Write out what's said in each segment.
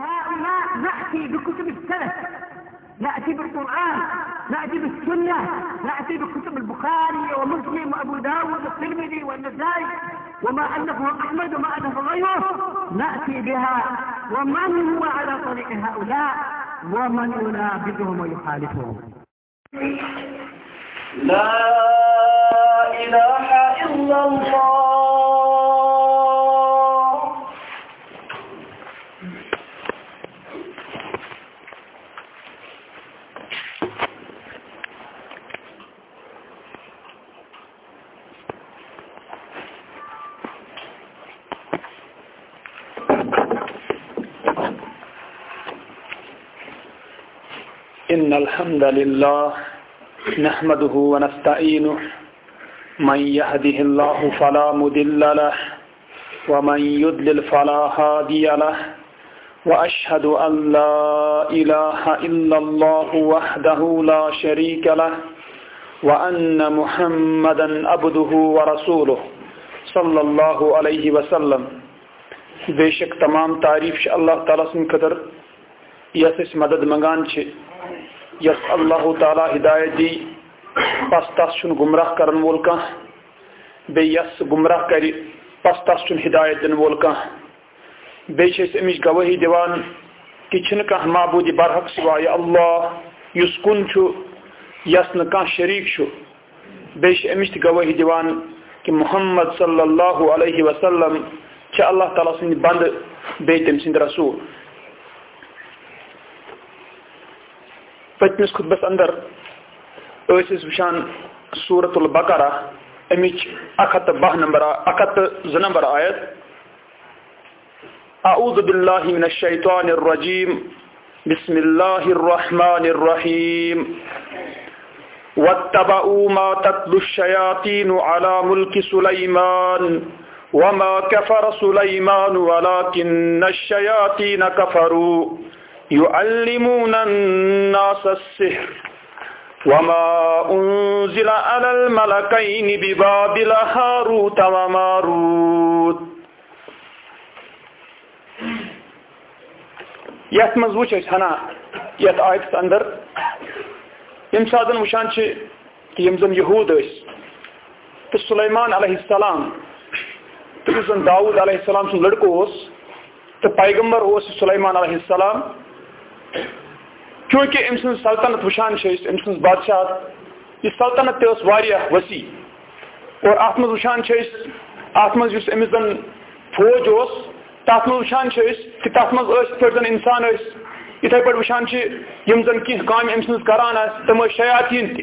وهؤلاء نأتي بكتب السلف، نأتي بالقرآن، نأتي بالسنة، نأتي بكتب البخاري ومسلم وأبو داود والترمذي والنسائي، وما ألفه أحمد وما ألف غيره. نأتي بها. ومن هو على طريق هؤلاء؟ ومن ينابذهم ويخالفهم. لا إله إلا الله. إن الحمد لله نحمده ونستعينه. من يهده الله فلا مدل له، ومن يدلل فلا هادي له. وأشهد أن لا إله إلا الله وحده لا شريك له، وأن محمدا عبده ورسوله صلى الله عليه وسلم. بے شک تمام تعریف چھ اللہ تعالیٰ سن قدر یس اس مدد منگان چھ یس اللہ تعالیٰ ہدایت دی، پس تس چھ گمراہ کرن وول کان بے یس گمراہ کری، پس تس چھ ہدایت دن وول کان بے چھ امچ گواہی دیوان کہ چھن کان معبود برحق سوائے اللہ، یس کن چھ یس نہ کان شریک چھ بے چھ امچ گواہی دیوان کہ محمد صلی اللہ علیہ وسلم چھ اللہ تعالیٰ سند بند، بے تم سند رسول۔ پتمس خطبس اندر اس وچان سورت البقرہ امچ اک ہت بہ نمبر اک ہت ز نمبر آیت۔ اعوذ باللہ من الشیطان الرجیم، بسم اللہ الرحمن الرحیم۔ واتبعوا ما تتلو الشياطين على ملك سليمان وما كفر سليمان ولكن الشياطين كفروا يعلمون الناس السحر وما أنزل على الملكين ببابل هاروت وماروت یتھ مز وچ ہنا، یتھ آیتس اندر یم ساتن وچان کہ یم زن یہود تو سلیمان علیہ السلام تو زن داؤد علیہ السلام سن لڑکو اس تو پیغمبر اس سلیمان علیہ السلام چونکہ ام سن سلطنت وچان ام سن بادشاہ یہ سلطنت تس واریاہ وسیع. اور ات مز وچان ات مز اس امس زن فوج اس تات مز وچان کہ تات مز اس پہ زن انسان اس. اتھے پہ وچان یم زن کی کام ام سن کران تم شیاطین تہ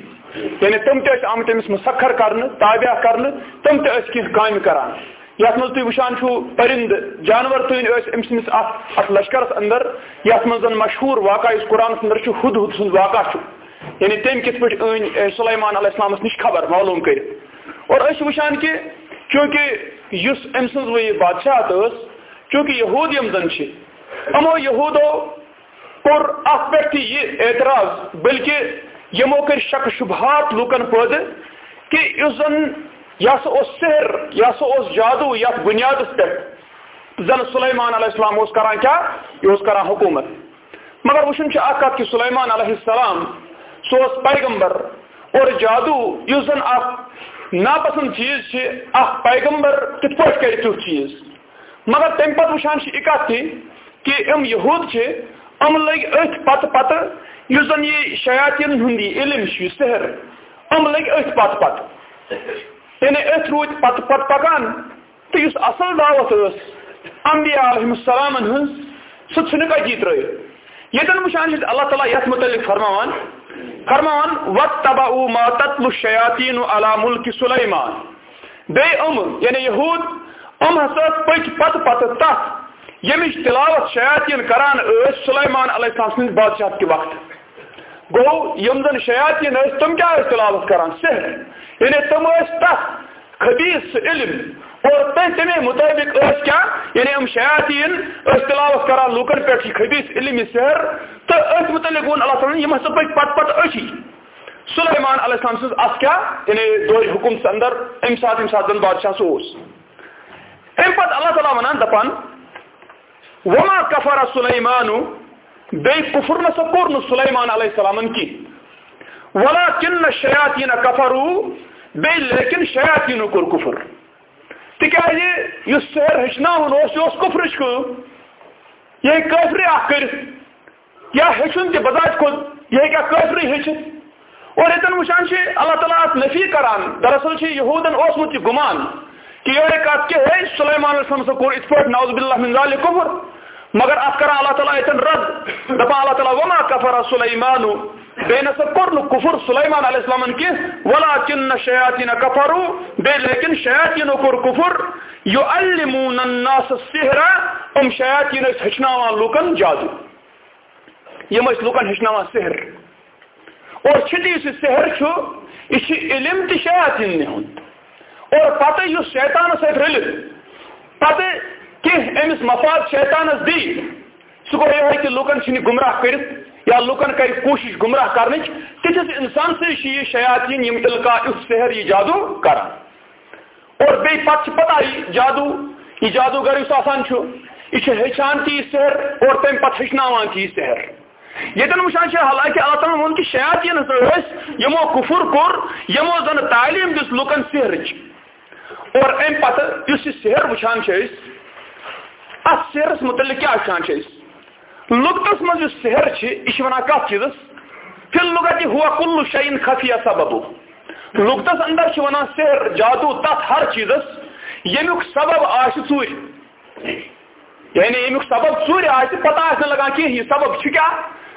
یعنی تم تہ آمت امس مسخر کرنے تابع کرنے تم تہ کی کام کران. یت مز تھی وچان چھو پرند، جانور تین ام سندس ات لشکرس اندر یت مز مشہور واقع اس قرآن اندر چھو ہد ہد سند واقع چھو یعنی تم کت پہ ان سلیمان علیہ السلام نش خبر معلوم کر اور اس وچان کہ چونکہ اس ام سن وہ بادشاہ اس چونکہ یہود یم زن امو یہودو کور ات پہ یہ اعتراض، بلکہ یمو کر شک شبہات لوکن پود کہ اس زن یا سا اس سحر، یا سا اس جادو، یا بنیاد پہ زن سلیمان علیہ السلام، اس کران کیا؟ یہ اس کران حکومت۔ مگر وشن چھ اکات کہ سلیمان علیہ السلام، سو اس پیغمبر اور جادو، یہ زن اخ ناپسند چیز چھ اخ پیغمبر کت پوٹ کر تیو چیز۔ مگر تم پت وشان چھ اکات تھی کہ ام یہود چھ، ام لگ ات پت پت، یہ زن یہ شیاطین ہندی، علم چھ سحر۔ ام لگ ات پت پت۔ یعنی ات روت پت پت پکان تو اس اصل دعوت اس انبیاء علیہ السلام ہنز سہ ژھنہ کتی ترٲیِتھ ییٚتٮ۪ن وٕچھان چھِ اللہ تعالیٰ یتھ متعلق فرماوان فرماوان وَاتَّبَعُوا مَا تَتْلُو الشَّيَاطِينُ عَلَى مُلْكِ سُلَيْمَانَ بیٚیہِ یِم یعنی یہوٗد یِم ہسا پٔکۍ پتہٕ پتہٕ تتھ ییٚمِچ تلاوت شیاطیٖن کران ٲسۍ سُلیمان علیہ السلام سٕنٛدِس بادشاہت کہِ وقتہٕ گوٚو یِم زن شیاطیٖن ٲسۍ تِم کیٛاہ ٲسۍ تلاوت کران صحر یعنی تم تک خبیص علم اور تمے مطابق اس کیا یعنی ہم شیاطین اس تلاوت کران لوکن پہ خبیص علم سحر تو اس متعلق ون اللہ تعالیٰ یہ ہسا پک پت پت اچھی سلیمان علیہ السلام سز ات کیا یعنی دور حکومت اندر ام سات ام سات بادشاہ سوس ام پت اللہ تعالیٰ ونان دپان، وما کفر سلیمانو بی کفر نسا کور سلیمان علیہ السلام کی ولا کن شیاطین کفرو لیکن شیاطین کور کفر. تکیازِ یُس سیر ہیٚچھناوُن اوس یہِ اوس کفرٕچ کٲم یہِ ہیٚکہِ کٲفرِ اکھ کٔرِتھ یا ہیٚچھُن تہِ بذات کھۄت یہِ ہیٚکہِ اکھ کٲفرٕے ہیٚچھِتھ اور ییٚتٮ۪ن وٕچھان چھِ اللہ تعالیٰ اتھ نفی کران. دراصل چھِ یہوٗدن اوسمُت یہِ گُمان. کہ یہ کت کہ ہے، سلیمان علیہ السلام سے کوئی اس پر نعوذ باللہ من ذالک مگر ات کران اللہ تعالیٰ ایتن رد. دپا اللہ تعالیٰ وما کفر سلیمان بے نسا کور کفر سلیمان علیہ السلام کی ولکن شیاطین کفروا، بے لیکن شیاطین کور کفر، یعلمون الناس السحر، ام شیاطین اس ہچناوان لوکن جادو۔ یم اس لوکن ہچناوان سحر۔ اور چھٹی اس سحر چھو یہ علم تہ شیاطین نے ہند اور پتہ اس شیطان ست رل پتہ کی امس مفاد شیطانس دی۔ سہ گو یہ کہ لوکن چھ گمراہ کرت۔ یا لوکن کر کوشش گمراہ کرنچ تتس انسان سے یہ شیاطین، یم القا اس سحر یہ جادو کران۔ اور بی پتہ پتہ یہ جادو، یہ جادوگر اس آسان چھو یہ ہچان تی سحر اور تم پتہ ہچناوان تی سحر یتن وچان حالانکہ اللہ تعالیٰ وون کہ شیاطین یمو کفر کور، یمو زن تعلیم دس لوکن سحرچ اور ام پتہ اس سحر وچان ات سحرس متعلق کیا وچان لغتس مز سحر یہ ونان کت چیزس فی لغت ہوا کل شعین خفیہ سبب لغتس اندر ونان سحر، جادو، تت، ہر چیزس یمیک سبب آش ژور یعنی یمیک سبب ژور آس پتہ آس لگان کہ یہ سبب کیا؟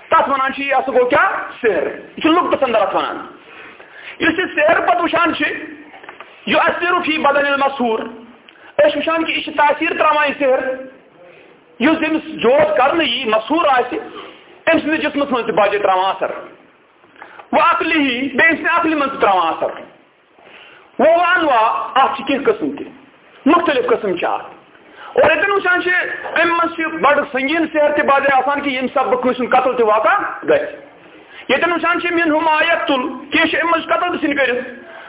تس ونان یہ سا گو کیا؟ سحر۔ یہ لغتس اندر ات ونان اس سحر پتہ وچان یہ اثر فی بدن المسور اس وچان کہ یہ تاثیر تراوان سحر۔ اس تمس جوت کرنے یہ مسور آس ام سند جسمس من باجے تراوان اثر۔ وہ عقلی ہی بیس نے عقلی من تراوان اثر۔ وہ انوا ات کی قسم تہ۔ مختلف قسم چھ اور اتن وچان ام من بڑ سنگین سحر تہ باجے آسان کہ یم سب کنسن قتل تہ واقع گژھِ۔ یتن وچان من ہم آیت کی ام من قتل تہ سن کرت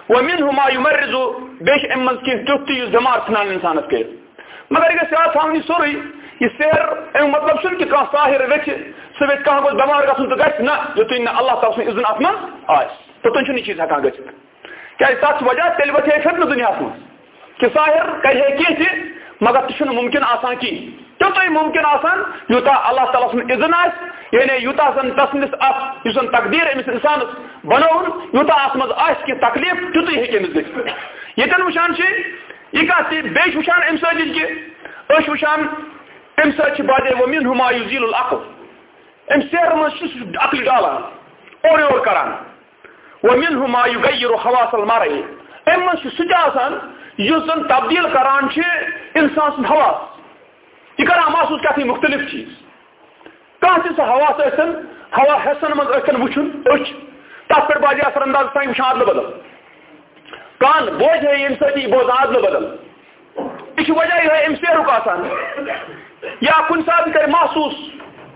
ومن ہما یمرزو بیش ام امز کی تیوتی یو زمار سنان انسانت کے مگر اگر سیاد تھاونی سوری، یہ سیر ام مطلب سن کہ کان ساہر وچ سو وچ کان گوز بمار گسن تو گس نہ، جو تین اللہ تعالی سن اذن اتمن آئس تو تن چنی چیز ہکان گس کیا اس وجہ تیل وچ ہے دنیا میں کہ ساہر کہے کی جی، تھی مگر تشن ممکن آسان کی۔ تیوتائی ممکن آسان یوتا اللہ تعالیٰ سن اذن یعنی آس یعنی یوتا سن تسنس ات یوسن تقدیر امس انسان بنون یوتا اس مز آس کی تکلیف تیوتائی ہے امس گژھِ یتن وشان چھ یہ کتھ تہ بیش وشان ام سۭتۍ کہ أسۍ وشان ام سۭتۍ چھِ بادے ومن ہما یزیل العقل ام سیر مز چھُ عقل ڈالان اور یور کران ومن ہما یغیر حواس المرء ام مز چھُ سُہ آسان زن تبدیل کران چھِ انسان سُنٛد حواس یہ کران محسوس کیا مختلف چیز کھانا تہ سہ ہوا ثن ہوا حصن من ثن وچن اچھ تر پہ باجی اثر انداز تین وچان ادل بدل کان بوجھ ہے یم سۭتۍ بوزان ادل بدل۔ یہ وجہ یہ ام سیرک آسان یا کن سات کر محسوس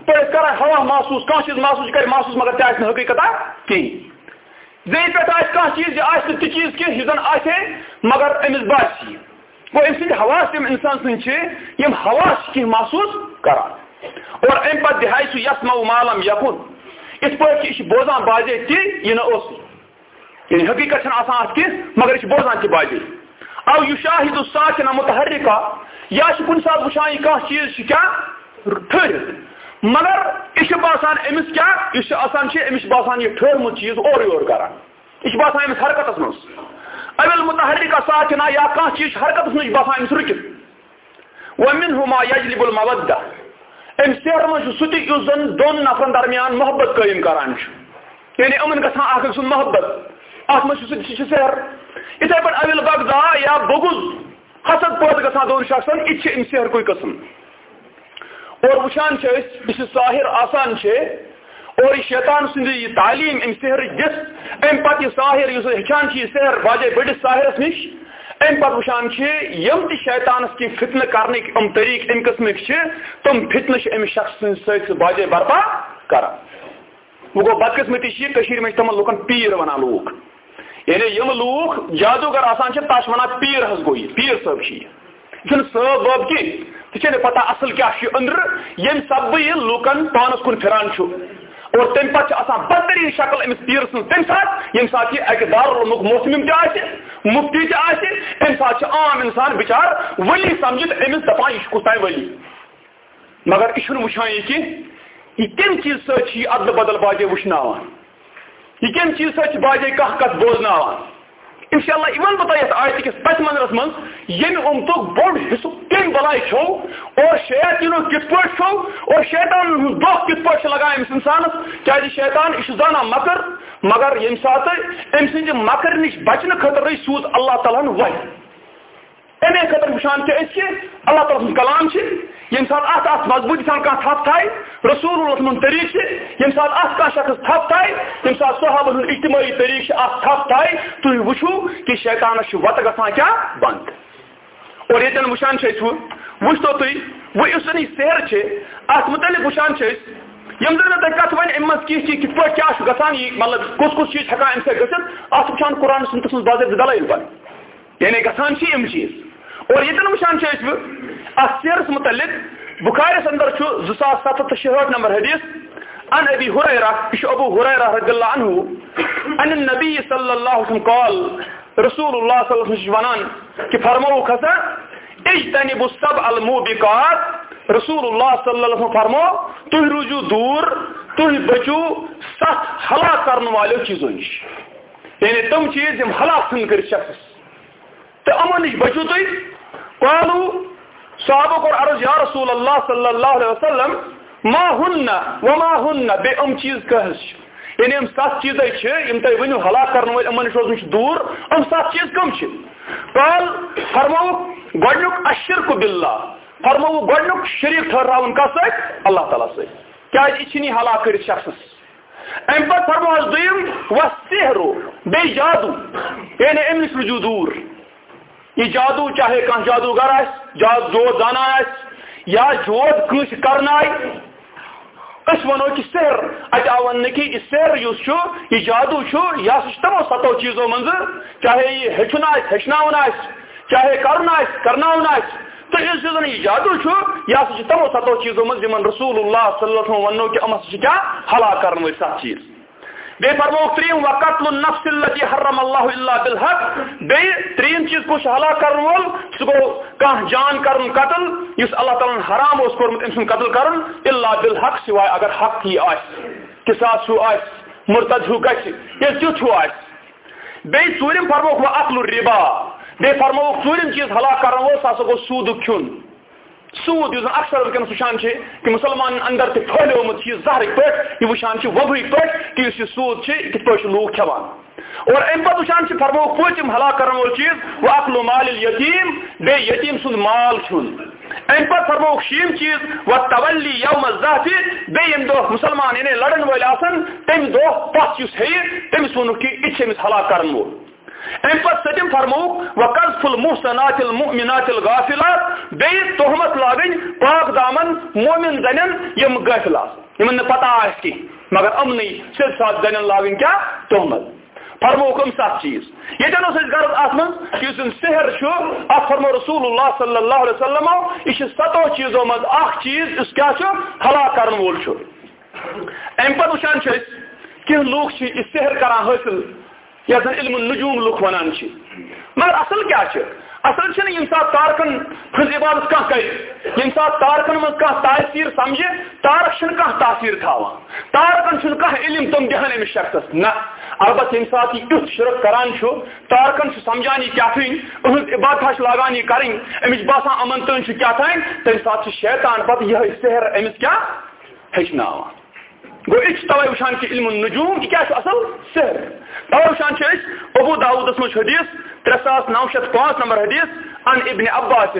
پہ کر ہوا محسوس کھانا چیز محسوس کر محسوس، مگر تہ حقیقت کہین زی پہ کھانا چیز یہ آہ تہ چیز کی یہ زن آسے مگر امس باسی وہ ام سند حواس یم انسان سن یم حواس کی محسوس کران اور ام پہ دہائی سو یسما مالم یقن اس پہ یہ بوزان باجے تی یہ نہ اس یعنی حقیقت آسان ات کی مگر یہ بوزان تی باجے او یشاہد الساکن متحرکا یا کن سات وچان یہ کان چیز کیا ٹھہرت مگر یہ باسان امس کیا یہ آسان امس باسان یہ ٹھہرمت چیز اور یور کران۔ یہ باسان امس حرکت مز اول متحرک ساکنا یا کان چیز حرکت نش باسان امس رکت ومن ہما یجلب المودہ۔ ام سیر من سہ تہ زن دون نفرن درمیان محبت قائم کران یعنی امن گھان اخ سن محبت۔ ات من سہ سیر اتھے پہ اول بغضا یا بغض حسد پٲدٕ گژھان دون شخصن یہ ام سیر کوئی قسم. اور وچان بس ظاہر آسان اور یہ شیطان سند یہ تعلیم ام سحر دس ام پتہ یہ ساحر اس ہچان یہ سحر باجے بڑس ساحرس نش ام پتہ وچان یم تہ شیطانس کی فتنہ کرنے ام طریق ام قسمک تم فتنہ ام شخص سن باجے برپا کران وہ گو بدقسمتی یہ میں تمن لوکن پیر ونان لوک. یعنی یم لوک جادوگر آسان تس ونان پیر حس گو یہ، پیر صٲب یہ۔ صٲب بٲب کی ژےٚ پتہ اصل کیا أنٛدرٕ، ییٚمہِ سببہٕ یہِ لوٗکن پانس کُن پھران اور تمہِ پتہٕ چھِ آسان بدتریٖن شکل أمِس پیٖرٕ سٕنٛز تمہِ ساتہٕ، ییٚمہِ ساتہٕ یہِ اکہِ دارالعلمُک موسمِم تہِ آسہِ، مفتی تہِ آسہِ، تمہِ ساتہٕ چھِ عام اِنسان بِچار ؤلی سمجھِتھ أمِس دپان یہِ چھُ کُس تانۍ ؤلی مگر یہِ چھُنہٕ وٕچھان یہِ یہ کم چیز سۭتۍ چھِ یہِ ادلہٕ بدل باجے وٕچھناوان۔ یہ کم چیز سۭتۍ چھِ باجے کانٛہہ کتھ بوزناوان انشاء اللہ یہ ون بہ تۄہہِ یتھ آیتہِ کِس پتہِ منظرس منٛز ییٚمہِ اُمتُک بوٚڑ حصہٕ کمہِ بلاے چھو اور شیطیٖنُک کِتھ پٲٹھۍ چھو اور شیطانن ہُنٛد دۄہ کِتھ پٲٹھۍ چھُ لگان أمِس اِنسانس کیازِ شیطان یہِ چھُ زانان مکر مگر ییٚمہِ ساتہٕ أمۍ سٕنٛدِ مکر نِش بچنہٕ خٲطرٕ سوٗز اللہ تعالیٰ ہن وَتہِ امی خاطر وٕچھان چھِ أسۍ کہِ اللہ تعالیٰ سُنٛد کلام چھِ ییٚمہِ ساتہٕ اتھ اتھ مضبوٗطی سان کانٛہہ تھپھ تھایہِ رسوٗل اللہ سُنٛد طریٖقہٕ چھِ ییٚمہِ ساتہٕ اتھ کانٛہہ شخص تھپھ تھایہِ ییٚمہِ ساتہٕ صحابن ہُنٛد اجتمٲعی طریٖقہٕ چھِ اتھ تھپھ تھایہِ تُہۍ وٕچھو کہِ شیطانس چھُ وتہٕ گژھان کیٛاہ بنٛد اور ییٚتٮ۪ن وٕچھان چھِ أسۍ وٕچھتو تُہۍ وۄنۍ یُس یہِ سیر چھِ اتھ متعلق وٕچھان چھِ أسۍ یم زن مےٚ تۄہہِ کتھ وۄنۍ امہِ منٛز کینٛہہ چیٖز کِتھ پٲٹھۍ کیٛاہ چھُ گژھان یہِ مطلب کُس کُس چیٖز ہٮ۪کان امہِ سۭتۍ گٔژھِتھ اتھ وٕچھان قرآن سُنٛد سٕنٛز باضٲبطہٕ دلٲیل بنٛد یعنی گژھان چھِ یِم چیٖز اور ییٚتٮ۪ن وٕچھان چھِ أسۍ اتھ سیرس متعلق بخارس اندر چھُ زٕ ساس سَتھ شُہٲٹھ نمبر حدیث ان ابي هريره يش ابو هريره رضي الله عنه ان النبي صلى الله عليه وسلم قال رسول الله صلى الله عليه وسلم ونان کہ فرمو کھسا اجتنبوا السبع الموبقات رسول اللہ صلی اللہ علیہ وسلم فرمو تُہۍ روٗزِو دوٗر تُہۍ بٔچِو سَتھ ہلاک کرن والیو چیٖزو نِش یعنی تِم چیٖز یِم ہلاک ژھٕن کٔرِتھ شخص تہٕ یِمو نِش بٔچِو تُہۍ قالو صحابہ کوٚر عرض، یا رسول اللہ صلی اللہ علیہ وسلم، ما ہُن وما ہُن بیٚیہِ یِم چیٖز کٔہٕز یعنی یِم سَتھ چیٖزے چھِ یِم تۄہہِ ؤنِو ہلاک کرن وٲلۍ یِمن نِش روزُن چھُ دوٗر یِم سَتھ چیٖز کٕم چھِ۔ قال فرمووُکھ گۄڈنیُک اشرک باللہ۔ فرمووُکھ گۄڈنیُک شریٖک ٹھٔہراوُن کتھ سۭتۍ اللہ تعالیٰ سۭتۍ کیازِ یہِ چھِنہٕ یہِ ہلاک کٔرِتھ شخصس؟ امہِ پتہٕ فرمو حظ دوٚیِم وسیہرو بیٚیہِ جادو۔ یعنی أمۍ نِش روٗزِو دوٗر۔ یہ جادو چاہے کان جادوگر آس جاد جود زانا آس یا جود کنس کرنا اس ونو کہ سحر ات ون کہ یہ سحر یس چھو یہ جادو چھو یا سہ تمو ستو چیزو منز چاہے یہ ہچن آس ہچناون آس چاہے کرنا آس کرناون آس تو اس زن یہ جادو چھو یا سہ تمو ستو چیزو منز من رسول اللہ صلی اللہ علیہ وسلم ونو کہ امس کیا ہلاک کرن ول سات چیز۔ بے فرمو تریم وقتل النفس التي حرم الله الا بالحق، بے تریم چیز کو ہلاک کرن وول سہ گو کان جان کرن قتل یس اللہ تعالی حرام اس کورمت انسان قتل کرن الا بالحق سوائے اگر حق ہی آس قصاص ہو آس مرتد ہو گژھ یہ تیت ہو آس بے ژوٗرِم فرموکھ وۄنۍ اکلُ رِبا بیٚیہِ فرموکھ ژوٗرِم چیٖز ہلاک کرن وول سُہ ہسا گوٚو سوٗدُک کھیوٚن سود یُس زن اکثر ونکس وچان کہ مسلمان اندر تہ پھہلیومت یہ زہرک پہ یہ وچان وبرک پہ کہ اس سود کت پہ لوگ کھوان۔ اور ام پتہ وچان فرمو پوچم ہلاک کرن وول چیز، وہ اکلو مال یتیم بے یتیم سند مال چھن ام پتہ فرمو شیم چیز و تولی یوم الزحف بے یم دو مسلمان یعنی لڑن ول آسن تم دو پس یس ہے تمس ونو کہ اچھمس ہلاک کرن وول ام پتہ ستم فرموک، وقذف المحسنات المؤمنات الغافلات بی تہمت لاگن، پاک دامن، مومن زنن، یم غافل آس یمن پتہ آس کی، مگر امنی سد ساتھ زنن لاگن کیا؟ تہمت۔ فرموک ام سات چیز۔ یتن اس غرض ات من یس سحر چھو ات فرمو رسول اللہ صلی اللہ علیہ وسلم یہ ستو چیزو من اخ چیز، اس کیا چھو ہلاک کرن وول چھو ام پتہ وچان چھ کہ لوگ چھ اس سحر کران حاصل یا زن علم النجوم لوگ ونان مگر اصل کیا چھ اصل چھ یم سات تارکن ہز عبادت کان کر یم سات تارکن من کان تاثیر سمجھے تارک چھ کان تاثیر تھاوان تارکن چھ کان علم تم دہن امس شخصس نہ. البتہ یم سات یہ یت شرک کران چھ تارکن چھ سمجھان یہ کیا تھین اہد عبادت لاگان یہ کریں امس باسان امن تن چھ کیا تھین تم سات چھ شیطان پتہ یہ سحر امس کیا؟ ہچناوان گو اچ توے وشان کہ علم النجوم کیا چھ اصل سحر توے وشان چھ اس ابو داؤد اس مش حدیث 3905 نمبر حدیث عن ابن عباس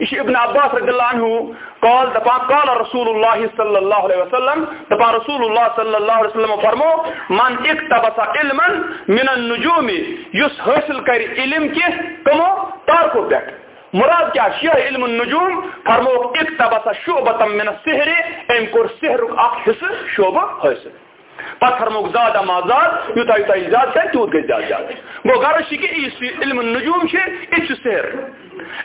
ايش ابن عباس رضي الله عنه قال دپا قال رسول الله صلى الله عليه وسلم دپا رسول الله صلى الله عليه وسلم فرمو من اكتبس علما من النجوم يس حاصل کر علم کی کمو تارکو پیٹ مراد کیا؟ شیع علم النجوم فرمو اقتبس شعبتا من السحر ام کور سحر اک حصہ شعبہ حاصل پتہ فرموک زیادہ ما زاد، یوتا یوتا زیادہ سے تیوت گئی زیادہ زیادہ گو غرض کہ کہ علم النجوم یہ سحر.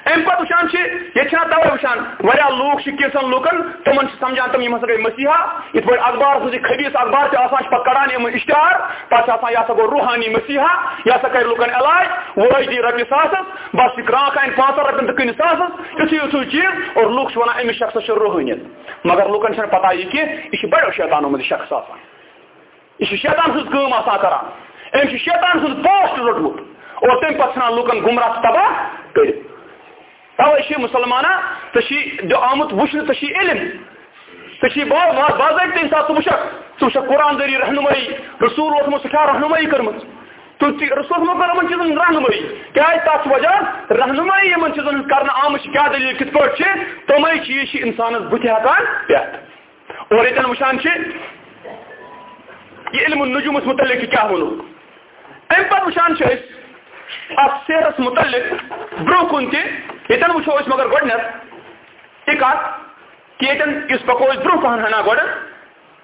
ام پتہ وچان یہ توے وچان واریاہ لوک کینسن لوکن تمن سمجھان تم ہسا گئی مسیحا یت پہ اخبار سن خبیص اخبار تہ آسان پتہ کڑان ام اشتہار پتہ آسان یہ گو روحانی مسیحا یہ سا کر لوکن علاج وہ دی رۄپیہِ ساسس بس یہ کران کھان پانژھ رۄپین تہ کٕنہِ ساسس یُتھُے یُتھُے چیٖز اور لُکھ چھِ وَنان أمِس شخصس چھِ روحٲنیت مگر لُکن چھنہٕ پتہ یہِ کہِ یہِ چھُ بڑیو شیطانو منٛز شخص آسان یہ شیطان سن کم آسان کران ام شیطان سن پوسٹ روٹمت اور تم پتہ ژھان لوکن گمراہ تباہ کر توے مسلمانہ ژے آمت وچھنے ژے علم، تشی ژے باضابطہ انسان ژٕ وچھکھ ژٕ وچھکھ قرآن ذریعہ رہنمائی، رسول اوسمت سٹھا رہنمائی کرمت؟ رسول کر یمن چیزن رہنمائی، کیا تک وجہ؟ رہنمائی یمن چیزن کرنا آمت کیا دلیل کت پہ تمے چیز انسانس بت ہکان پہ اور یتن وچان یہ علم النجومس متعلق کیا ونو ام پتہ وچان ات سیرس متعلق برو کن تہ یتن وچو اس مگر گڈنت ایک ات کہ یتن اس پکو اس برو پہن ہنا گڈ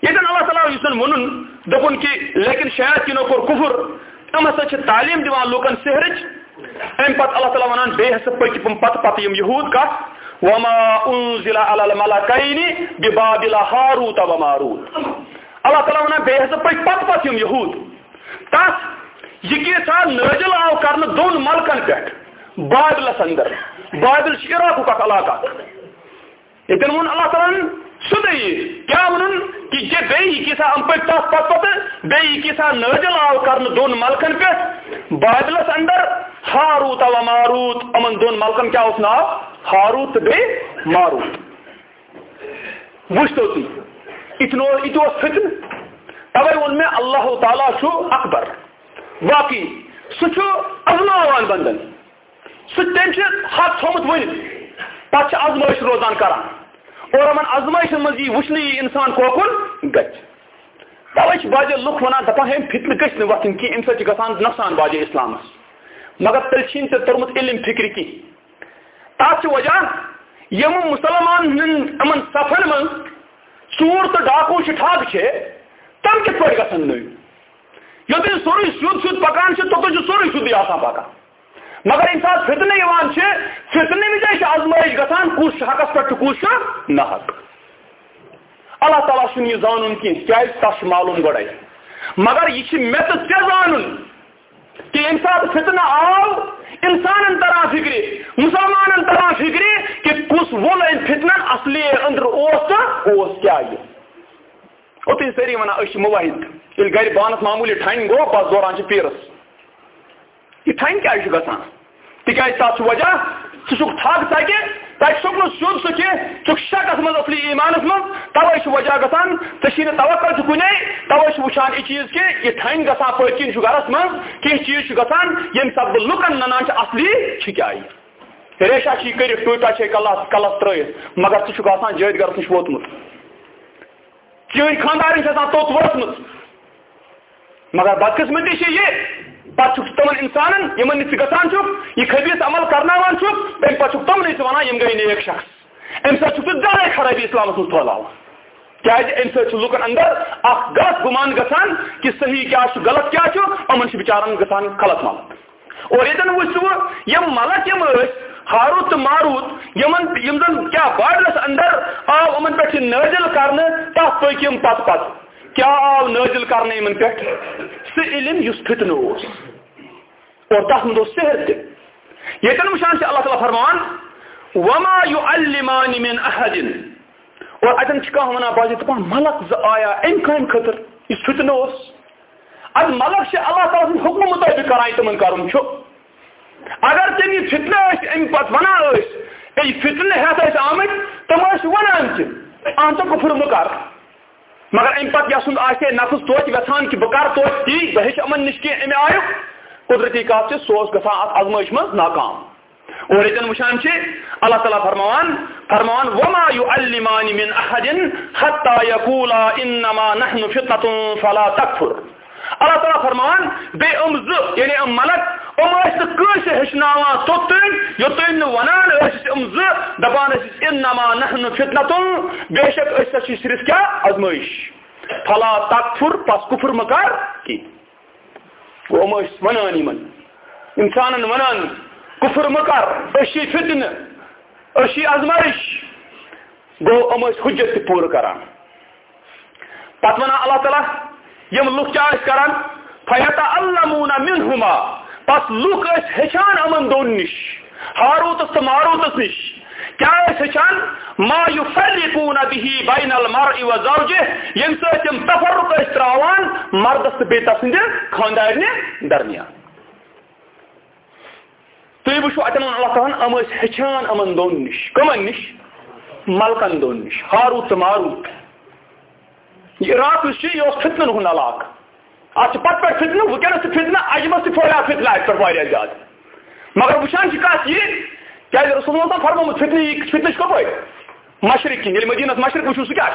یتن اللہ تعالی یسن ونن دپن کہ لیکن شاید کنو کور کفر ام ہسا چھ تعلیم دیوان لوکن سحرچ ام پتہ اللہ تعالی ونان بے حسب پک پم پتہ پتہ یم یہود کا وما انزل على الملكين ببابل هاروت وماروت اللہ تعالیٰ ونان بے حسب پہ پت پت یم یہود تس یہ کیسا نازل آو کرنے دون ملکن پہ بابلس اندر بابل عراق کا علاقہ یہ ون اللہ تعالیٰ سہ دلیل کیا ون کہ یہ بی کیسا ام پہ تس پت پت بی کیسا نازل آو کرنے دون ملکن پہ بابلس اندر ہاروت و ماروت، امن دون ملکن کیا اس ناو ہاروت بے ماروت۔ وچھتو تھی اتنو اتو فتن۔ توے ون میں اللہ تعالیٰ چھو اکبر۔ باقی سہ ازماوان بندن۔ سہ تم حق تھومت ون پتہ ازمائش روزان کران۔ اور امن ازمائشن مز یہ وچن یہ انسان کوکن گچ توے باجے لوک ونان دپان ہم فتن گھس وتن کی امہ سۭتۍ گژھان نقصان باجے اسلامس۔ مگر تیل چھن ژےٚ توٚرمُت علم فکر کی۔ تتھ چھِ وجہ، یِم مسلمان ہٕنٛدٮ۪ن یِمن صفن منٛز ژور تو ڈاکو ٹھگ تم کت پہ گھن نئی یوت سوری سیود سیود پکان توتن سوری سیودی آسان پکان۔ مگر یم سات فتنہ فتنہ وز آزمائش گھان کس حقس پہ کس نہ حق۔ اللہ تعالیٰ چھ یہ زان کی تس معلوم گوڑے مگر یہ مے تو ٹھیک زان کہ یم سات فتنہ آو، انسان تران فکری مسلمان تران فکری کہ کس وول ان فتنن اصلی اندر اوس تو اوس کیا یہ اوتن سری ونا اش مواحد۔ یل گھر بانس معمولی ٹھن گو بس دوران چھ پیرس۔ یہ ٹھن کیا چھ گژھان تکیاز تات وجہ ثہ تھگ سکے تک چھ نا سیود سہ کی ثہ شکس من اصلی ایمانس من توے وجہ گژھان ژے توکل ژٕ کُنے توے وچان یہ چیز کہ یہ تھن گژھان پٔتۍ کِنۍ چھُ گرس من کینٛہہ چیز گژھان ییٚمہِ ساتہٕ بہٕ لُکن ننان اصلی چھ کیا ریشا چھ کٔرِتھ ٹوٹا چھ کلس کلس ترٲیِتھ مگر ژٕ چھُکھ آسان جٲدۍ گرس نِش ووتمُت چٲنۍ خاندارٕنۍ چھِ آسان توٚت وٲژمٕژ مگر بدقسمتی چھِ یہِ پتہ تمن انسان یمن نش گھان یہ خبیص عمل کرناوان تمہ پتہ تمن ونان یم گئی نیک شخص. ام سات زیادہ خرابی اسلامس مز پھیلاوان کیاز جی ام سات لکن اندر؟ اخ غلط گمان گسان، کہ صحیح کیا چھ غلط کیا چھ امن بچارن گسان، غلط ملک اور یہ وچو یم ملک یم ہاروت ماروت یمن یم زن کیا بارلس اندر، آو امن پہ نازل کرنے تس پکم پت پت کیا آو نازل کرنے یمن پہ سہ علم اس فتن اس اور تک مند سحر تہ یتن وشان سے اللہ تعالیٰ فرمان، وما يعلمان من احد اور اتن چھ ونا بازی دپان ملک ز آیا ام کام خطر. اس فتن اس اد ملک سے اللہ تعالیٰ سن حکم مطابق کران تمن کرن چھ اگر تم یہ فتنہ اس ام پت ونا اس ای فتنہ ہتا اس آمد تم اس ونان چھ انت کفر مکر مگر امہ پہ یس آسے نفس توت گژھان کہ بہ کر توت تی، بہ ہچ امن نش کی امہ آیو قدرتی کات سے سوس گا ات ازمائش من ناکام۔ اور اتن وچان اللہ تعالیٰ فرمان فرمان وما يعلمان من احد حتى يقولا انما نحن فتنة فلا تكفر۔ اللہ تعالیٰ فرمان، بے ام ز یعنی ام ملک، ام اس کس ہچناوان توتن یوتن ونان اس ام ز دپان اس انما نحن فتنه بے شک اس صرف کیا؟ ازمائش فلا تکفر، پس کفر مکار کی؟ گو ام ونان یمن انسانن ونان کفر مکر اشی فتن اشی ازمائش گو ام حجت پور کران پت ونان اللہ تعالیٰ یم لوک کیا کران فیتعلمون منہما۔ پس لوک اس ہچان امن دون نش ہاروتس تو ماروتس نش۔ کیا ہچان ما یفرقون به بین المرء و زوجه یم سم تفرق اس تراوان، مردس بیتا سند خاندارنہ درمیان۔ تھی وچو اتن اللہ تعالیٰ ام ہچان امن دون نش، کمن نش؟ ملکن دون نش، ہاروت تو ماروت۔ یہ عراق یہ فتنن ہند علاقہ ات پت پہ فتنہ ونکس فتنہ اجمس پھولیا فتنہ ات پہ زیادہ مگر وچان کت یہ کیا رسول اللہ فرموت فتنہ یہ فتنہ کپ مشرق کن یل مدینہ مشرق وچو سہ کیا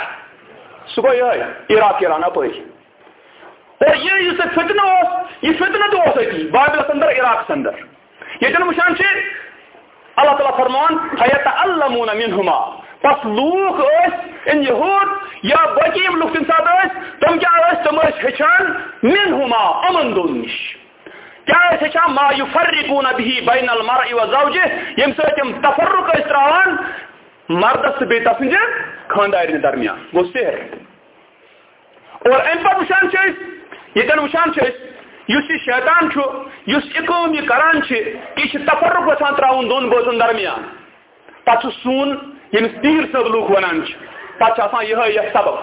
سہ گو یہ عراق ایران اپ اور یہ اس فتنہ اس یہ فتنہ تو اس اتی بابلس اندر عراق اندر یتن وچان اللہ تعالیٰ فرمان فیتعلمون منہما پس لوک ان یہود یا بقیم لوک تم سات تم کیا تم اس ہچان منہما امن دون نش کیا ہچان ما یفرقون به بین المرء و زوجه یم سوتم تفرق استراوان مردس بیتا سنجے خاندارین درمیان گو سہر اور ان پر وشان چیز یتن وشان چیز اس یہ شیطان اس اقوم یہ کران یہ تفرق وسان تراؤن دون بوزن درمیان پتہ سون یمس پیر صب لوگ ونان پتہ یہ سبب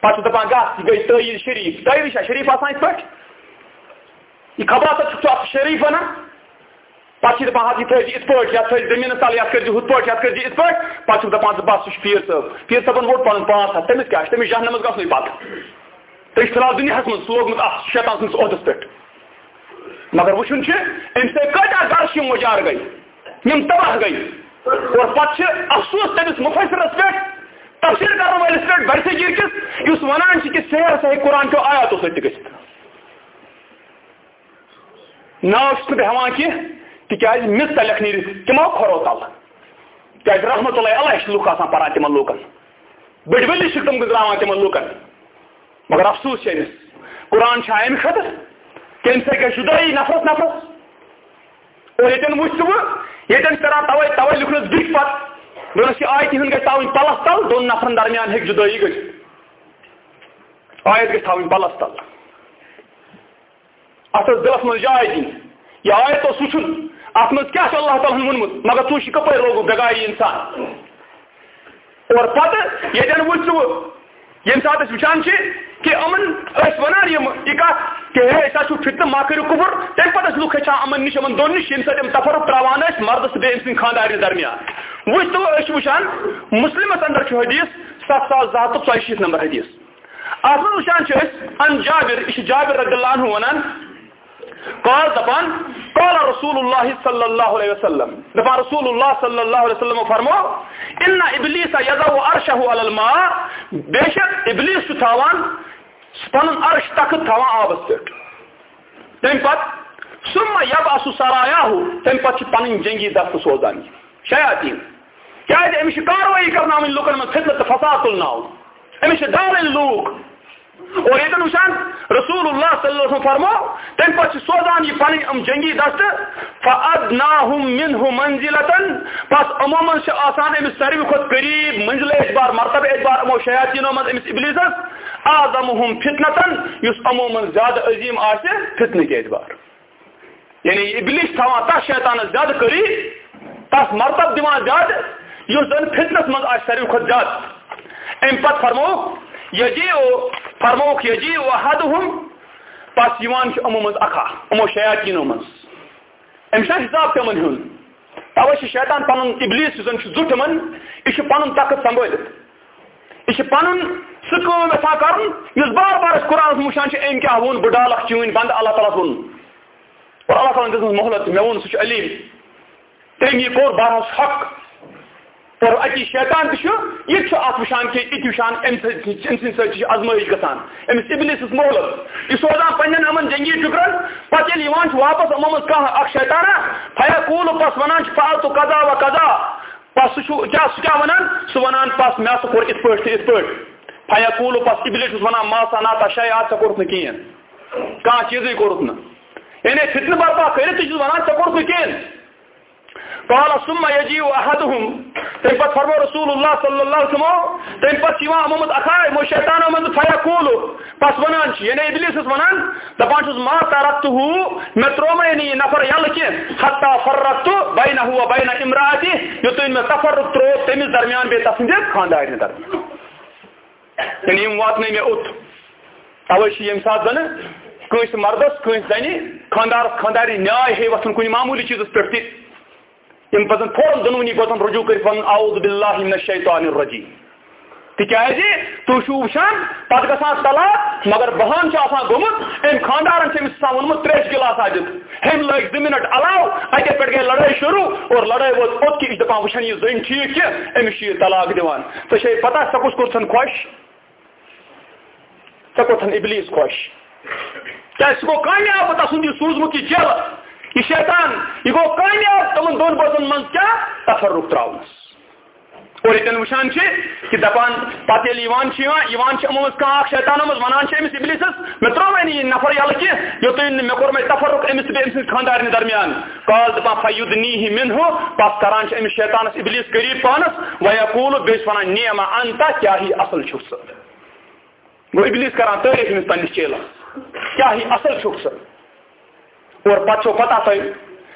پتہ دپان گھ گئی تعیر شریف تعیر شریف آسان ات پہ یہ خبر ات شریف ونان پتہ دپان حظ یہ تھی ات پہ یا تھی زمین تل یا کر ہت پہ یا کر ات پہ پتہ دپان بس سہ پیر صب پیر صبن ووٹ پن پانچ ہاتھ تمس کیا تمس جہنمس گھنی پتہ تھی فلحال دنیا من لوگمت ات شیطان سندس عہدس پہ مگر وچن ام سی کتیا گرس وجار گئی یم تباہ گئی اور پتہ افسوس تمس مفسرس پہ تفسیر کرنے ولس پہ برصغیر کس اس ونان کہ سیر سہ قرآن چو آیاتو سی گھت ناو ہمان کی تاز مس تلک نیرت تمو کھورو تل۔ کیاز رحمت اللہ علیہ لوک آسان پران تمن لوکن۔ بڑ بلی تم گزراوان تمن لوکن۔ مگر افسوس امس قرآن امہ خطر کہ امہ سر جدائی نفرس نفرس اور یتن وچ یتن کران توے توے لکھنس بک پت دونس یہ آیت ہن گژھِ تھاوٕنۍ پلس تل دون نفرن درمیان ہیٚکہِ جدٲیی گٔژھِتھ آیت گژھِ تھاوٕنۍ پلس تل اتھ ٲس دلس منٛز جاے دِنۍ یہِ آیت اوس وٕچھُن اتھ منٛز کیٛاہ چھُ اللہ تعالیٰ ہن ووٚنمُت مگر ژٕ وٕچھ کپٲرۍ روگُن بےگاری انسان اور پتہٕ ییٚتٮ۪ن وٕچھ ژٕ یم سات وچان کہ امن ونان یہ کت کہ ہے ایسا فتن ما کرو کفر تم پتہ لوگ ہچان امن نش امن دون نش یم سات تفرق تراوان مردس بے ام خاندار درمیان۔ وچ تو اس وچان مسلمس اندر حدیث ست ساس زٕ ہتھ ژۄیہِ شیٖتھ نمبر حدیث۔ اتھ منٛز وٕچھان چھِ أسۍ ان جابر یہ جابر رضی اللہ عنہ ونان قال دپان قال رسول الله صلى الله عليه وسلم. دپان رسول الله صلى الله عليه وسلم فرمو ان ابلیس یضع عرشه على الماء. بے ابلیس چھُ تھاوان پنُن عرش تخت تھاوان آبس پٮ۪ٹھ تمہِ پتہٕ ثم يبعث سراياه تمہِ پتہٕ چھِ پنٕنۍ جنگی دست سوزان شیاطین کیازِ جی؟ أمِس چھِ کاروٲیی کرناوٕنۍ لُکن منٛز فتنہٕ فساد تُلناوُن أمِس چھِ ڈالٕنۍ لوٗکھ اور یہ وشان رسول اللہ صلی اللہ علیہ وسلم فرمو تم پہ سوزان یہ پن ام جنگی دست فادناہم منہ منزلتن پس امو من سے آسان امس ساروی خود قریب منزل اعتبار مرتبہ اعتبار امو شیاطینو من امس ابلیسس اعظمهم فتنتن یس امو من زیادہ عظیم آسے فتنہ کے اعتبار یعنی ابلیس تھوان تس شیطان زیادہ قریب تس مرتب دیوان زیادہ یس زن فتنس من آس ساروی خود زیادہ ام پت فرمو یجی او فرموک یجی او احدهم پس یوان چھ امو مز اکھا، امو شیاطینو مز ام شان حساب تمن ہن. توے چھ شیطان پنن ابلیس زن چھ زٹ من یہ پنن طاقت سنبھالت یہ پنن سکوم ایسا کرن یس بار بار اس قرآن مشان چھ ام کیا ون بڈالک چون بند اللہ تعالی ون اور اللہ تعالی دس مہلت مے ون سچ علیم. تم یہ کور بارہس حق. اور اتی شیطان تہ یہ ات وشان کہ یہ وشان ام سن سی ازمائش گسان امس ابلس مہلت یہ سوزان پنن امن جنگی ٹکرن پتہ یل یوان واپس امم کھانا اخ شیطانا فیا قول پس ونان فالتو قضا و قضا پس سہ کیا سہ کیا ونان سہ ونان پس مے سہ کور ات پٹ ات پٹ فیقول پس ابلس ونان ماسا ناتا شے شیعات ژے کوٚرُتھ نہٕ کِہیٖنۍ کانٛہہ چیٖزٕے کوٚرُتھ نہٕ یعنی فتنہٕ برپا کٔرِتھ تہِ چھُس ونان ژےٚ کوٚرُتھ نہٕ کِہیٖنۍ قال ثم يجيء احدهم تم پت فرمو رسول اللہ صلی اللہ علیہ وسلم. تم پت یوان محمد اخائے مو شیطانو من فیقول پس ونان چھ یعنی ابلیس اس ونان دپان چھس ما ترکته میں ترومینی نفر یل کی؟ حتا فرقت بینه و بین امراتی. یتون میں تفرق ترو تمس درمیان بے تسند یعنی خاندار درمیان یعنی یم وات نہیں میں اوت. توے چھ یم سات زن کٲنٛسہِ مردس کٲنٛسہِ زنہِ خاندارس خانداری نیاے ہے وسن کُنہِ معموٗلی چیٖزس پٮ۪ٹھ تہِ یم پزن فوراً دنونی پتن رجوع کر ون اعوذ باللہ من الشیطان الرجیم تکیازِ تُہۍ چھُو وٕچھان پتہٕ گژھان طلاق مگر بہان چھُ آسان گوٚمُت أمۍ خاندارن چھِ أمِس آسان ووٚنمُت ترٛیش گِلاس دِتھ ہیٚمۍ لٲگۍ زٕ مِنٹ علاوٕ اَتہِ پٮ۪ٹھ گٔے لڑٲے شروع اور لڑٲے ووت اوٚت کہِ یہِ چھِ دپان وٕچھان یہِ زٔنۍ ٹھیٖک کہِ أمِس چھُ یہِ طلاق دِوان ژےٚ چھے پتہ ژےٚ کُس کوٚرتھن خۄش ژےٚ کوٚرتھن اِبلیٖس خۄش کیٛازِ سُہ گوٚو کامیاب تسُنٛد یہِ سوٗزمُت یہِ جیلہٕ یہ شیطان، یہ گو کامیاب، تمن دون بوزن من کیا؟ تفرق تراؤنس۔ اور یہ وشان کہ دپان پتہ یل ایوان ہاں، ایوان امس کان شیطان مز ونان امس ابلیسس میں تروے یہ نفر یل کی یوتن مے کور میں تفرق امس بے امس خاندار درمیان۔ قال دپان فیدنیہ منہ پس کران امس شیطانس ابلیس قریب پانس۔ و یقول بیس ونان نیما انت کیا ہی اصل چھس گو ابلیس کران تعریف امس پنس چیلس کیا ہی اصل چھس اور پتہ پتہ تھی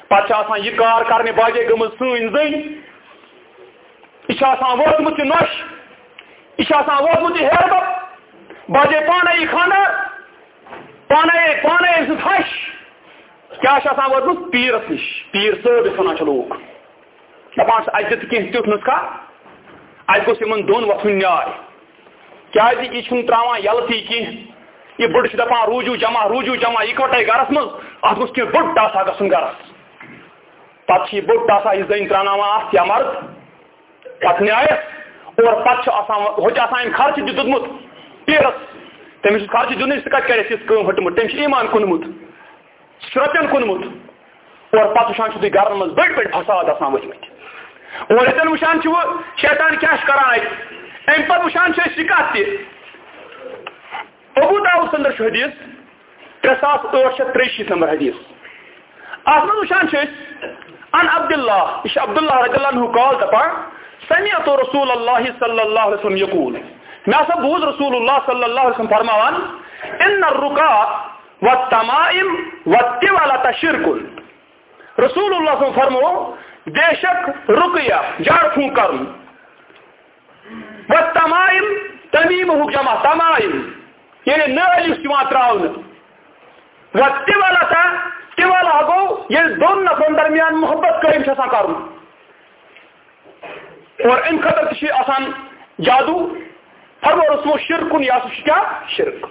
پتہ یہ کار کرنے باجے گم سن زن یہ ووتمت یہ نوش یہ ووتمت یہ ہیر بپ باجے پانے یہ خاندار پانے پانے ام سش کیا ووتمت پیرس نش پیر صبس ونان لوگ دپان اتہ دت کی تیت نسخہ ات گوس ان دون وتھن نیاے کیازِ یہ جی چھُنہٕ ترٛاوان یلہٕ یہ بڑ دپان روجو جمع روجو جمع اکوٹے گرس من ات گوس کی بڑ ٹاسا گھن گرس پتہ یہ بڑ ٹاسا یہ زن تران ات یا مرد؟ پتہ نیس اور پتہ ہوچ آسان خرچ تہ دتمت پیرس۔ تمس خرچ دن سہ کت کرس یہ ہٹمت تم ایمان کونمت رپین کونمت اور پتہ وچان تھی گرن من بڑ بڑ فساد آسان وچمت اور اتن وچان شیطان کیا کران ات ام پتہ وچان یہ کت تہ ابو داؤد سندر حدیث ترے ساس ٹھ شیت تری شیت نمبر حدیث ات من وچان ان عبد الله یہ عبد الله رضی اللہ عنہ قال دپان سمعت رسول الله صلی اللہ علیہ وسلم یقول میں سب بوز رسول اللہ صلی اللہ علیہ وسلم فرماوان ان الرقا والتمائم والتوالة شرك رسول اللہ صلی اللہ علیہ وسلم فرمو بے شک رقیہ جاڑ پھون کرن والتمائم تمیم ہو جمع تمائم یعنی نل اس تراؤن و تیوالا تھا گو یہ دون نفرن درمیان محبت قائم چھسا کرن اور ان خطر تشی آسان جادو فرمو رسمو شرکن یا سو شرک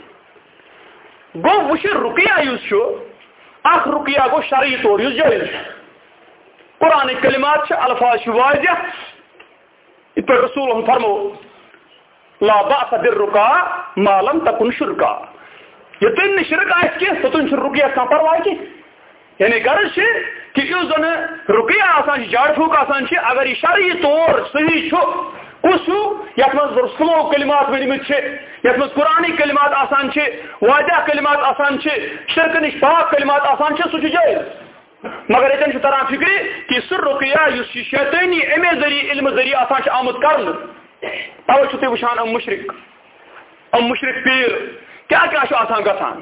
گو وش رقیہ یوز شو اخ رقیہ گو شرعی طور یوز جائز قرآن کلمات الفاظ واضح اس پر رسول فرمو لا باس بالرقا ما لم تكن شرکا یتن شرک آس کی توتن چھ رقیہ پرواہ کی یعنی غرض چھ کہ یو زن رقیہ آسان جاڑ پھوک آسان چھ اگر یہ شرعی طور صحیح چھو کس یت مز رسمو کلمات ورمت یت مز قرآنی کلمات آسان واضح کلمات آسان شرک نش پاک کلمات آسان سہ جائز مگر یتن تران فکر کہ سہ رقیہ اس شیطانی امے ذریعہ علم ذریعہ آسان آمد کرنے توے تھی وچان ام مشرق ام مشرق پیر، کیا کیا آسان گسان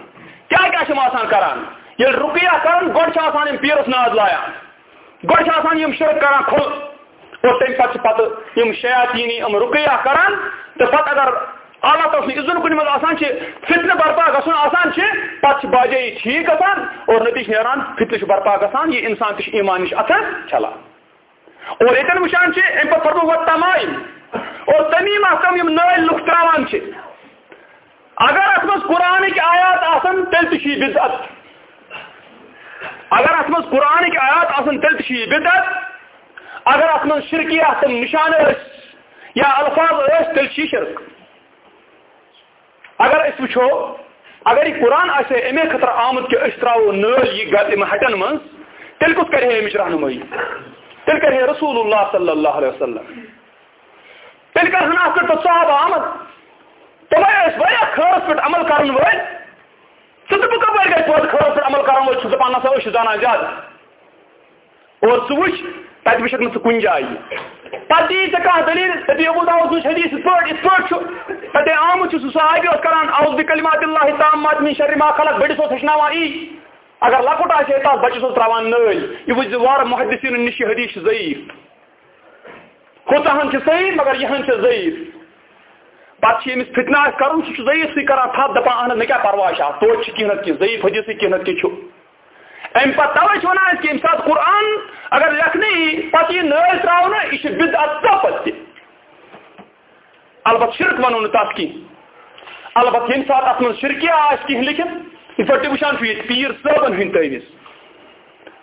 کیا کیا آسان کران؟ یل رقیہ کران گۄڈٕ چھِ آسان یم پیرس ناد لایان گۄڈٕ چھِ آسان یم شرک کران کھل. اور تمہِ پتہٕ چھِ پتہٕ یم شیاطیٖنی یم رقیہ کران تہٕ پتہٕ اگر اعلیٰ تعالیٰ سٕنٛز عزن کُنہِ منٛز آسان چھِ فتنہٕ برپا گژھُن آسان چھِ پتہٕ چھِ باجٲیی ٹھیٖک گژھان اور نتیجہ نیران فتنہٕ چھُ برپا گژھان یہِ اِنسان تہِ ایمان نِش اتھن چھلان اور ییٚتٮ۪ن وٕچھان چھِ امہِ پتہٕ فرمو وۄنۍ تمایم اور تمیم احکم یم نل لُکھ تراوان چھِ اگر اتھ منٛز قرآنٕکۍ آیات آسن تیٚلہِ تہِ بدعت. اگر اتھ منٛز قرآنٕکۍ آیات آسن تیٚلہِ تہِ بدعت. اگر اتھ منٛز شرکیات تِم نشانہٕ ٲسۍ یا الفاظ ٲسۍ تیٚلہِ شرک. اگر أسۍ وٕچھو اگر یہِ قرآن آسہِ ہے اَمے خٲطرٕ آمُت کہِ أسۍ ترٛاوو نٲلۍ یہِ گَر یِم ہَٹٮ۪ن منٛز تیٚلہِ کُس کَرِ ہے اَمِچ رہنمٲیی رسول اللہ صلی اللہ علیہ وسلم. تیل کر ہنا کر تو صحابہ آمد. تم خٲرس پٮ۪ٹھ عمل کرن وٲلۍ ژٕ تہٕ بہٕ کپٲرۍ گژھِ توتہِ خٲرس پٮ۪ٹھ عمل کرن وٲلۍ چھُ دپان نسا أسۍ چھِ زانان زیادٕ اور ژٕ وٕچھ تتہِ وٕچھکھ نہٕ ژٕ کُنہِ جایہِ پتہٕ دِی ژےٚ کانٛہہ دلیٖل تتی ابوٗ داوس وٕچھ حدیٖث یِتھ پٲٹھۍ یِتھ پٲٹھۍ چھُ تتے آمُت چھُ سُہ صحابی اوس کران اَوُز بہِ کلمات اللہ تامات من شرِ ما خلق۔ بٔڑِس اوس ہیٚچھناوان یی اگر لۄکُٹ آسہِ ہے تَتھ بَچَس اوس ترٛاوان نٲلۍ یہِ وٕچھ زِ وارٕ محدثیٖن نِش یہِ حدیٖث چھُ ضعیٖف کوٗتاہن چھِ صحیح، مگر یِہن چھِ ضعیٖف۔ پتہٕ چھِ أمِس فتنا آسہِ کَرُن، سُہ چھُ ضعیٖفسٕے کران تھپھ دَپان اہن حظ مےٚ کیٛاہ پرواے چھِ؟ اَتھ توتہِ چھِ کینٛہہ نتہٕ کینٛہہ، ضعیٖف حدیٖثٕے کینٛہہ نتہٕ کینٛہہ چھُ۔ امہِ پتہٕ چھِ وَنان أسۍ ییٚمہِ ساتہٕ قرآن اگر لیکھنہٕ یی پتہٕ یی نٲلۍ ترٛاونہٕ، یہِ چھِ بِد اَتھ تۄپَتھ تہِ۔ البتہٕ شِرک وَنو نہٕ تَتھ کینٛہہ۔ البتہٕ ییٚمہِ ساتہٕ اَتھ منٛز شِرکیہ آسہِ کینٛہہ لیکھِتھ یِتھ پٲٹھۍ تُہۍ وٕچھان چھُ ییٚتہِ پیٖر صٲبَن ہٕنٛدۍ تٲویٖز۔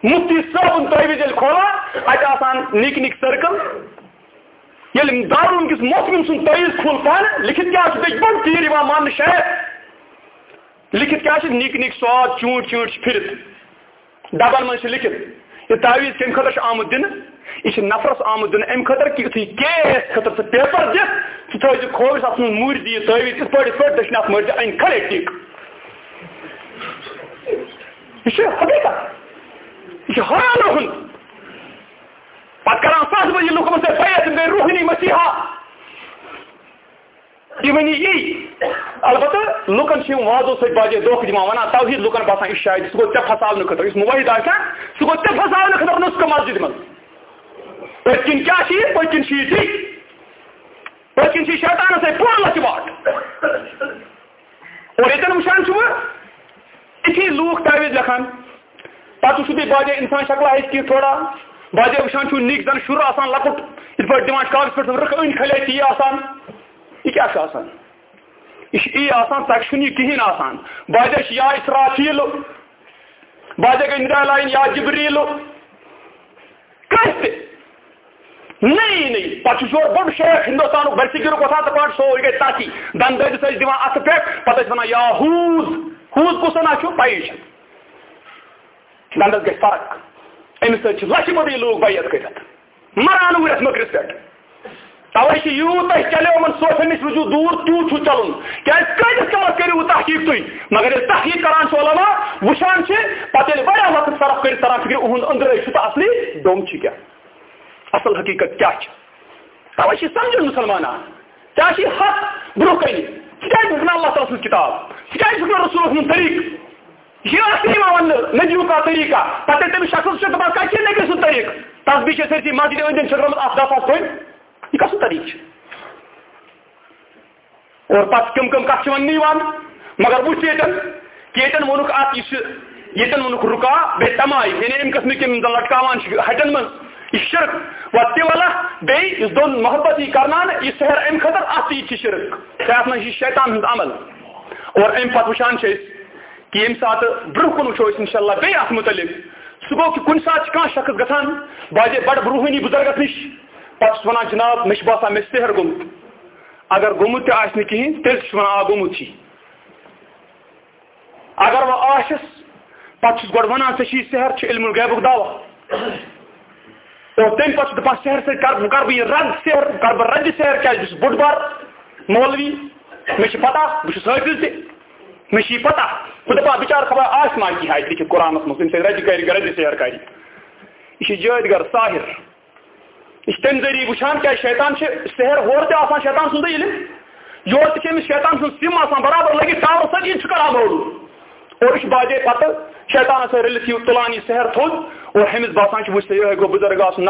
مفتی صٲبُن تٲویٖز ییٚلہِ کھولان، اَتہِ آسان نِکۍ نِکۍ سٔرکٕل۔ یعنی ییٚلہِ دارُن کِس محکِم سُنٛد تٲویٖز کھول پانہٕ لیکھِتھ کیٛاہ چھُ بیٚیہِ بوٚڑ تیٖر یِوان ماننہٕ شاید لیکھِتھ کیٛاہ چھِ نِکۍ نِکۍ سواد چوٗنٛٹھۍ چوٗنٛٹھۍ چھِ پھِرِتھ ڈبن منٛز چھِ لیکھِتھ یہِ تعویٖز کَمہِ خٲطرٕ چھُ آمُت دِنہٕ یہِ چھِ نفرس آمُت دِنہٕ اَمہِ خٲطرٕ کہِ یُتھُے کیس خٲطرٕ ژٕ پیپر دِتھ ژٕ تھٲوزِ کھووِس اَتھ منٛز موٗرۍ دِ یہِ تٲویٖز یِتھ پٲٹھۍ یِتھ پٲٹھۍ دٔچھنہِ اَتھ مٲرۍ زِ أنۍ کھڑے ٹِک یہِ چھُ حقیٖقت، یہ حیران رہن پتہ کران سات بجے لوکن سے بیعت بے روحنی مسیحا یہ ونی یی البتہ لوکن سے وعدو سے باجے دوکھ دِوان ونان توحید لوکن باسان یہ شاید سہ گو ژےٚ پھساونہٕ خٲطرٕ یُس موحد آسہِ سہ گو ژےٚ پھساونہٕ خٲطرٕ نسکہٕ مسجد منٛز پٔتۍ کِنۍ کیٛاہ چھِ یہِ پٔتۍ کِنۍ چھِ یہِ ٹھیٖک کِنۍ چھِ شیطانس سۭتۍ پوٗرٕ لچہِ واٹ اور ییٚتٮ۪ن وٕچھان چھُ بہٕ یِتھی لوٗکھ تعویٖز لیکھان پتہٕ تُہۍ باجے اِنسان شکلا آسہِ کینٛہہ تھوڑا باجے وٕچھان چھُ نِک زن شُر آسان لۄکُٹ یِتھ پٲٹھۍ دِوان کاغذ پٮ۪ٹھ رٕکھ أنۍ کھلے تی آسان۔ یہ کیا چھُ آسان؟ یہ چھُ یی آسان تَتہِ چھُنہٕ یہِ کِہیٖنۍ آسان۔ باجے چھِ یا اِسرافیٖلہٕ باجے گٔے نِدالایِن یا جِبریٖلہٕ کٲنٛسہِ تہِ نئی نئی پتہٕ چھُ یورٕ بوٚڑ شیخ ہِندوستانُک بَرسِگِرُک وۄتھان تہٕ پٲٹھۍ سورُے گٔے تَتی دَنٛد دٲدِس ٲسۍ دِوان اَتھٕ پٮ۪ٹھ پَتہٕ ٲسۍ وَنان یا ہوٗز ہوٗز کُس وَنان چھُ پَیی چھِ دَنٛدَس گژھِ فرق۔ أمِس سۭتۍ چھِ لَچھِ بٔدی لوٗکھ بَیت مران ؤرِتھ مٔکرِس پٮ۪ٹھ توے چھِ یوٗت تۄہہِ چلیو یِمن صوفن نِش روٗزِو دوٗر تیوٗت چھُ چلُن کیازِ کۭتِس کالس کٔرِو مگر ییٚلہِ تحقیٖق کران چھُ علما وٕچھان چھِ پتہٕ وقت صرف کٔرِتھ تران فِکرِ اُہُنٛد أنٛدرے چھُ اصلی ڈوٚم اصل حقیٖقت کیٛاہ چھِ توے چھِ سمجھُن مُسلمانان حق برونٛہہ کنہِ ژٕ اللہ تعالیٰ سٕنٛز کِتاب۔ ژٕ کیازِ یہ اصلی یِوان وننہٕ کا طریقہ پتہٕ تٔمِس شخصس چھُ دپان کتہِ چھِ نبی سُنٛد طریٖقہٕ تصبیٖح چھِ سٲرسٕے مسجد أنٛدۍ أنٛدۍ چھٔکرمٕژ اکھ دہ ساس کٔنۍ یہِ اور پتہٕ کم کم کتھ چھِ مگر وٕچھ ییٚتٮ۪ن کہِ ییٚتٮ۪ن ووٚنُکھ اکھ یہِ چھُ ییٚتٮ۪ن ووٚنُکھ رُکا بیٚیہِ یعنی اَمہِ قٕسمٕکۍ یِم لٹکاوان چھِ ہٹٮ۪ن منٛز شرک وۄنۍ تہِ وَلہ بیٚیہِ یُس دۄن محبت یی کرناونہٕ یہِ سحر اَمہِ خٲطرٕ اَتھ شرک صحت منٛز یہِ شیطان عمل اور اَمہِ پتہٕ وٕچھان کہِ ییٚمہِ ساتہٕ برونٛہہ کُن وٕچھو أسۍ اِنشاء اللہ بیٚیہِ اَتھ مُتعلِق سُہ گوٚو کہِ کُنہِ ساتہٕ چھِ کانٛہہ شخص گژھان باجے بَڑٕ برونٛہٲنی بُزرگس نِش پتہٕ چھُس وَنان جِناب مےٚ چھُ باسان مےٚ چھُ سحر گوٚمُت اگر گوٚمُت تہِ آسہِ نہٕ کِہیٖنۍ تیٚلہِ چھُس وَنان آ گوٚمُت چھی اگر وۄنۍ آسٮ۪س پتہٕ چھُس گۄڈٕ وَنان ژےٚ چھی صحر چھُ علمُل غیبُک دوا اور تَمہِ پتہٕ چھُ دَپان صحر سۭتۍ کر بہٕ کر بہٕ یہِ رد سیر کر بہٕ رَدِ سیر کیٛازِ بہٕ چھُس بوٚڑ بار مولوی مےٚ چھِ پتہ بہٕ چھُس حٲفِظ تہِ مےٚ چھِ یہِ پتہ بہٕ دَپان بِچارٕ خبر آسہِ ما کیٚنٛہہ اَتہِ لیکھِتھ قرآنَس منٛز تَمہِ سۭتۍ کَرِ سیر کَرِ یہِ چھِ جٲدۍ گر ساحِر۔ یہِ چھِ تَمہِ ذٔریعہٕ وٕچھان کیٛازِ شیطان چھِ سحر ہورٕ تہِ آسان شیطان سُنٛدٕے علم یورٕ تہِ چھِ أمِس شیطان سٕنٛز سِم آسان برابر لٔگِتھ ٹاورٕ سۭتۍ یہِ چھُ کران مولوٗ اور یہِ چھُ باجے پتہٕ شیطانَس سۭتۍ رٔلِتھ یہِ تُلان یہِ سحر تھوٚد اور ہیٚمِس باسان چھُ وٕچھ سا یِہوے گوٚو بُزرگ آسُن